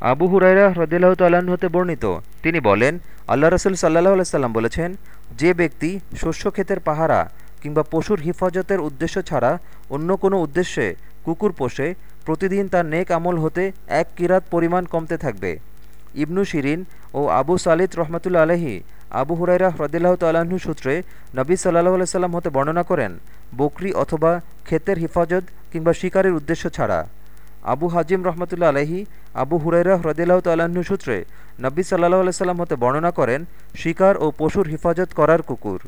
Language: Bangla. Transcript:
আবু হুরাইরা হ্রদিল্লাহ তাল্লাহ্ন হতে বর্ণিত। তিনি বলেন, আল্লাহ রসুল সাল্লাহ আলাইসাল্লাম বলেছেন, যে ব্যক্তি শস্য ক্ষেতের পাহারা কিংবা পশুর হিফাজতের উদ্দেশ্য ছাড়া অন্য কোনো উদ্দেশ্যে কুকুর পোষে, প্রতিদিন তার নেক আমল হতে এক কিরাত পরিমাণ কমতে থাকবে। ইবনু শিরিন ও আবু সালিদ রহমতুল্লা আলহি আবু হুরাইরা হ্রদিল্লাহ তাল্লাহ্ন সূত্রে নবী সাল্লাহ আলাইসাল্লাম হতে বর্ণনা করেন, বকরি অথবা ক্ষেতের হিফাজত কিংবা শিকারের উদ্দেশ্য ছাড়া। আবু হাজিম রহমতুল্লা আলহি আবু হুরাইরা হ্রদিল্লাহ তাল্লাহ্ন সূত্রে নব্বী সাল্লাহ আলাইসাল্লাম হতে বর্ণনা করেন, শিকার ও পশুর হেফাজত করার কুকুর।